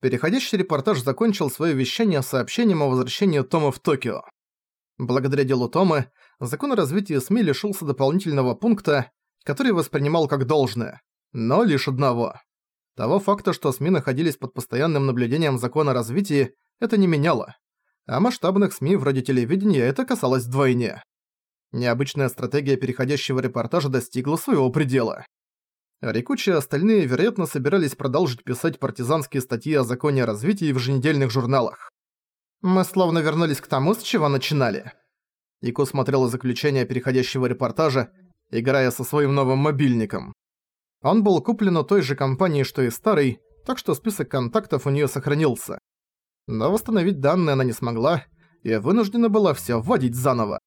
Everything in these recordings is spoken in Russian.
Переходящий репортаж закончил свое вещание сообщением о возвращении Тома в Токио. Благодаря делу Томы, закон о развитии СМИ лишился дополнительного пункта, который воспринимал как должное, но лишь одного. Того факта, что СМИ находились под постоянным наблюдением закона о развитии, это не меняло. А масштабных СМИ вроде телевидения это касалось вдвойне. Необычная стратегия переходящего репортажа достигла своего предела. Рикучи и остальные, вероятно, собирались продолжить писать партизанские статьи о законе о развитии в еженедельных журналах. Мы словно вернулись к тому, с чего начинали. Ико смотрела заключение переходящего репортажа, играя со своим новым мобильником. Он был куплен у той же компании, что и старый, так что список контактов у неё сохранился. Но восстановить данные она не смогла, и вынуждена была всё вводить заново.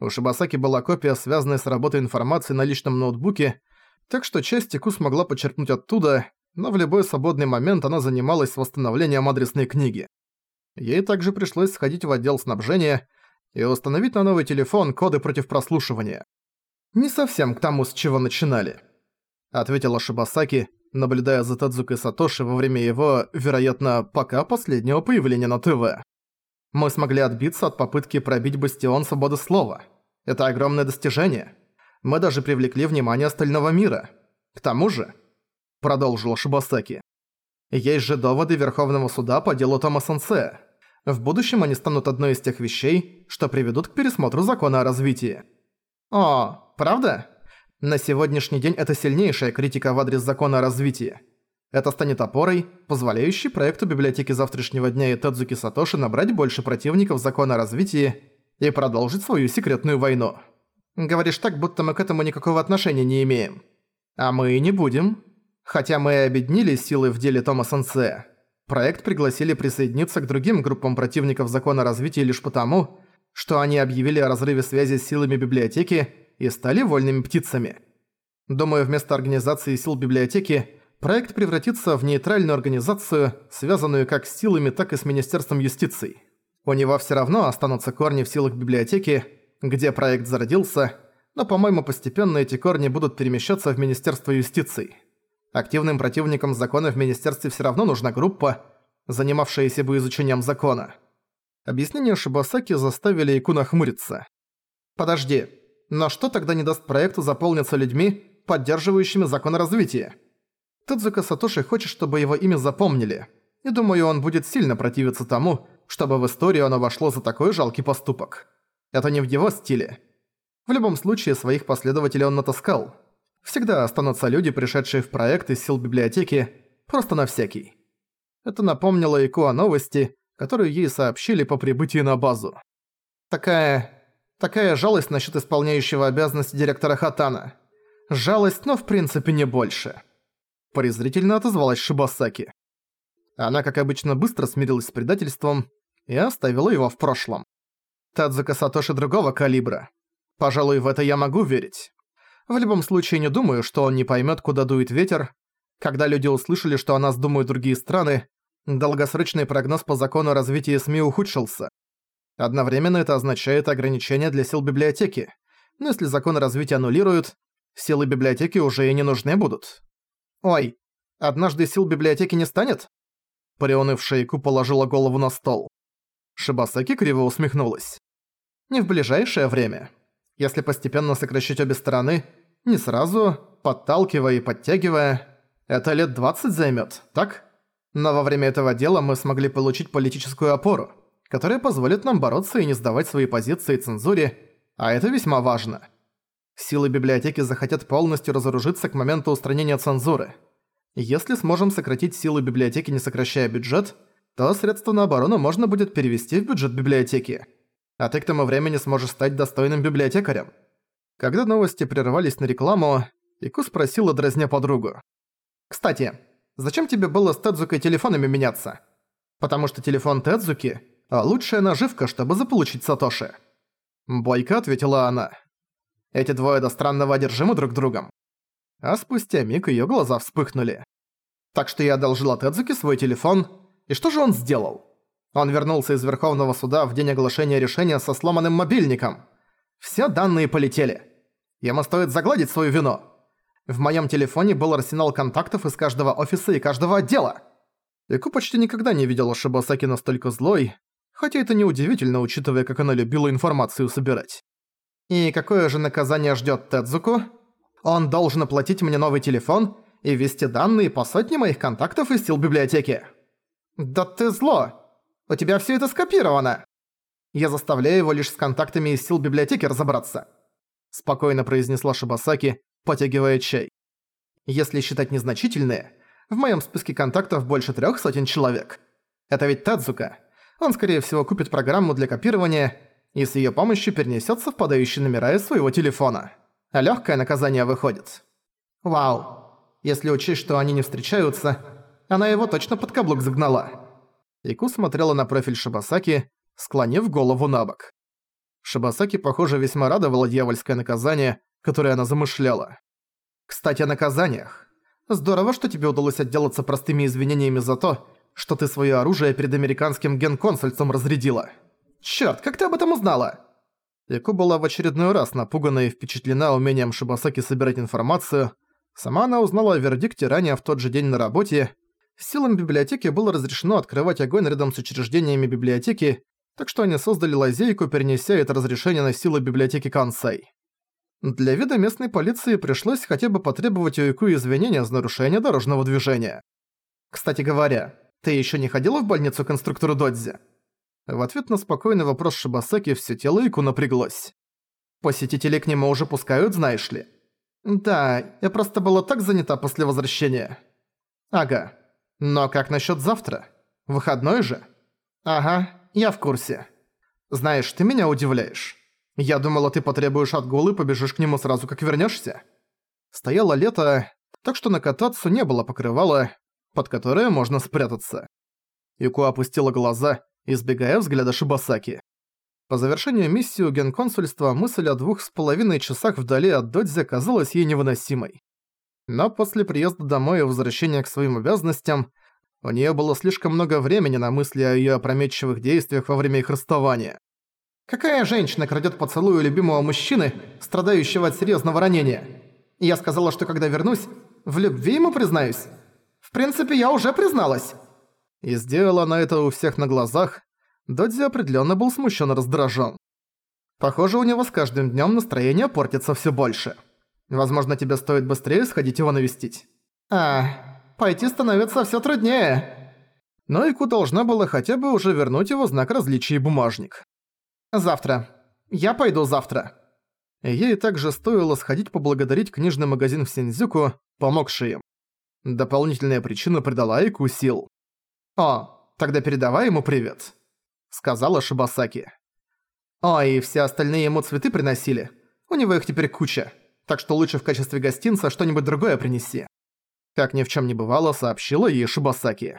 У Шибасаки была копия, связанная с работой информации на личном ноутбуке, так что часть Ику смогла почерпнуть оттуда, но в любой свободный момент она занималась восстановлением адресной книги. Ей также пришлось сходить в отдел снабжения и установить на новый телефон коды против прослушивания. «Не совсем к тому, с чего начинали», — ответила Шибасаки, наблюдая за Тадзукой Сатоши во время его, вероятно, пока последнего появления на ТВ. «Мы смогли отбиться от попытки пробить бастион свободы слова. Это огромное достижение мы даже привлекли внимание остального мира. К тому же, продолжил Шибасаки, есть же доводы Верховного суда по делу Тома Сенсе. В будущем они станут одной из тех вещей, что приведут к пересмотру закона о развитии. О, правда? На сегодняшний день это сильнейшая критика в адрес закона о развитии. Это станет опорой, позволяющей проекту библиотеки завтрашнего дня и Тадзуки Сатоши набрать больше противников закона о развитии и продолжить свою секретную войну. Говоришь так, будто мы к этому никакого отношения не имеем. А мы и не будем. Хотя мы объединили силы в деле Тома Сенсея. Проект пригласили присоединиться к другим группам противников закона развития лишь потому, что они объявили о разрыве связи с силами библиотеки и стали вольными птицами. Думаю, вместо организации сил библиотеки проект превратится в нейтральную организацию, связанную как с силами, так и с Министерством юстиции. У него всё равно останутся корни в силах библиотеки, где проект зародился, но, по-моему, постепенно эти корни будут перемещаться в Министерство юстиции. Активным противникам закона в Министерстве всё равно нужна группа, занимавшаяся бы изучением закона. Объяснения Шибасаки заставили Ику нахмуриться. «Подожди, но что тогда не даст проекту заполниться людьми, поддерживающими закон о развитии?» Тадзука Сатоши хочет, чтобы его имя запомнили. И думаю, он будет сильно противиться тому, чтобы в историю оно вошло за такой жалкий поступок. Это не в его стиле. В любом случае, своих последователей он натаскал. Всегда останутся люди, пришедшие в проект из сил библиотеки, просто на всякий. Это напомнило Ику о новости, которую ей сообщили по прибытии на базу. Такая... такая жалость насчет исполняющего обязанности директора Хатана. Жалость, но в принципе не больше. Презрительно отозвалась Шибасаки. Она, как обычно, быстро смирилась с предательством и оставила его в прошлом. Тадзука Сатоши другого калибра. Пожалуй, в это я могу верить. В любом случае не думаю, что он не поймет, куда дует ветер. Когда люди услышали, что о нас думают другие страны, долгосрочный прогноз по закону развития СМИ ухудшился. Одновременно это означает ограничения для сил библиотеки. Но если закон развития аннулируют, силы библиотеки уже и не нужны будут. Ой, однажды сил библиотеки не станет? Приунывшая Ику положила голову на стол. Шибасаки криво усмехнулась. Не в ближайшее время. Если постепенно сокращать обе стороны, не сразу, подталкивая и подтягивая, это лет 20 займет, так? Но во время этого дела мы смогли получить политическую опору, которая позволит нам бороться и не сдавать свои позиции цензуре, а это весьма важно. Силы библиотеки захотят полностью разоружиться к моменту устранения цензуры. Если сможем сократить силы библиотеки, не сокращая бюджет, то средства на оборону можно будет перевести в бюджет библиотеки а ты к тому времени сможешь стать достойным библиотекарем». Когда новости прервались на рекламу, Ику спросила, дразня подругу. «Кстати, зачем тебе было с Тедзукой телефонами меняться? Потому что телефон Тедзуки – лучшая наживка, чтобы заполучить Сатоши». Бойко ответила она. Эти двое до странного одержимы друг другом. А спустя миг её глаза вспыхнули. Так что я одолжила Тедзуки свой телефон, и что же он сделал? Он вернулся из Верховного суда в день оглашения решения со сломанным мобильником. Все данные полетели. Ему стоит загладить свою вину. В моем телефоне был арсенал контактов из каждого офиса и каждого отдела. Ику почти никогда не видела Шибасаки настолько злой, хотя это неудивительно, учитывая, как она любила информацию собирать. «И какое же наказание ждёт Тедзуку? Он должен оплатить мне новый телефон и ввести данные по сотне моих контактов из сил библиотеки». «Да ты зло! У тебя всё это скопировано!» «Я заставляю его лишь с контактами из сил библиотеки разобраться», спокойно произнесла Шибасаки, потягивая чай. «Если считать незначительные, в моем списке контактов больше трех сотен человек. Это ведь Тадзука. Он, скорее всего, купит программу для копирования и с ее помощью перенесет совпадающие номера из своего телефона. А легкое наказание выходит. Вау. Если учесть, что они не встречаются, она его точно под каблук загнала. Ику смотрела на профиль Шибасаки, склонив голову на бок. Шибасаки, похоже, весьма радовало дьявольское наказание, которое она замышляла. Кстати, о наказаниях. Здорово, что тебе удалось отделаться простыми извинениями за то, что ты своё оружие перед американским генконсульством разрядила. Чёрт, как ты об этом узнала?» Яку была в очередной раз напугана и впечатлена умением Шибасаки собирать информацию. Сама она узнала о вердикте ранее в тот же день на работе. Силам библиотеки было разрешено открывать огонь рядом с учреждениями библиотеки, так что они создали лазейку, перенеся это разрешение на силы библиотеки Кансей. Для вида местной полиции пришлось хотя бы потребовать у Ику извинения за нарушение дорожного движения. «Кстати говоря, ты ещё не ходила в больницу к инструктору Додзи?» В ответ на спокойный вопрос Шибасаки всё тело Ику напряглось. «Посетителей к нему уже пускают, знаешь ли?» «Да, я просто была так занята после возвращения». «Ага. Но как насчёт завтра? Выходной же?» «Ага, я в курсе. Знаешь, ты меня удивляешь». Я думала, ты потребуешь отгул и побежишь к нему сразу, как вернешься. Стояло лето, так что на катацу не было покрывала, под которое можно спрятаться. Юку опустила глаза, избегая взгляда Шибасаки. По завершению миссии у генконсульства мысль о двух с половиной часах вдали от Додзи казалась ей невыносимой. Но после приезда домой и возвращения к своим обязанностям, у нее было слишком много времени на мысли о ее опрометчивых действиях во время их расставания. Какая женщина крадет поцелуй любимого мужчины, страдающего от серьезного ранения? Я сказала, что когда вернусь, в любви ему признаюсь. В принципе, я уже призналась. И сделала она это у всех на глазах. Додзи определенно был смущен и раздражен. Похоже, у него с каждым днем настроение портится все больше. Возможно, тебе стоит быстрее сходить его навестить. А, пойти становится все труднее. Но Ику должна была хотя бы уже вернуть его знак различия и бумажник. «Завтра. Я пойду завтра». Ей также стоило сходить поблагодарить книжный магазин в Синдзюку, помогший им. Дополнительная причина придала Ику сил. «О, тогда передавай ему привет», — сказала Шибасаки. «О, и все остальные ему цветы приносили. У него их теперь куча, так что лучше в качестве гостинца что-нибудь другое принеси». Как ни в чем не бывало, сообщила ей Шибасаки.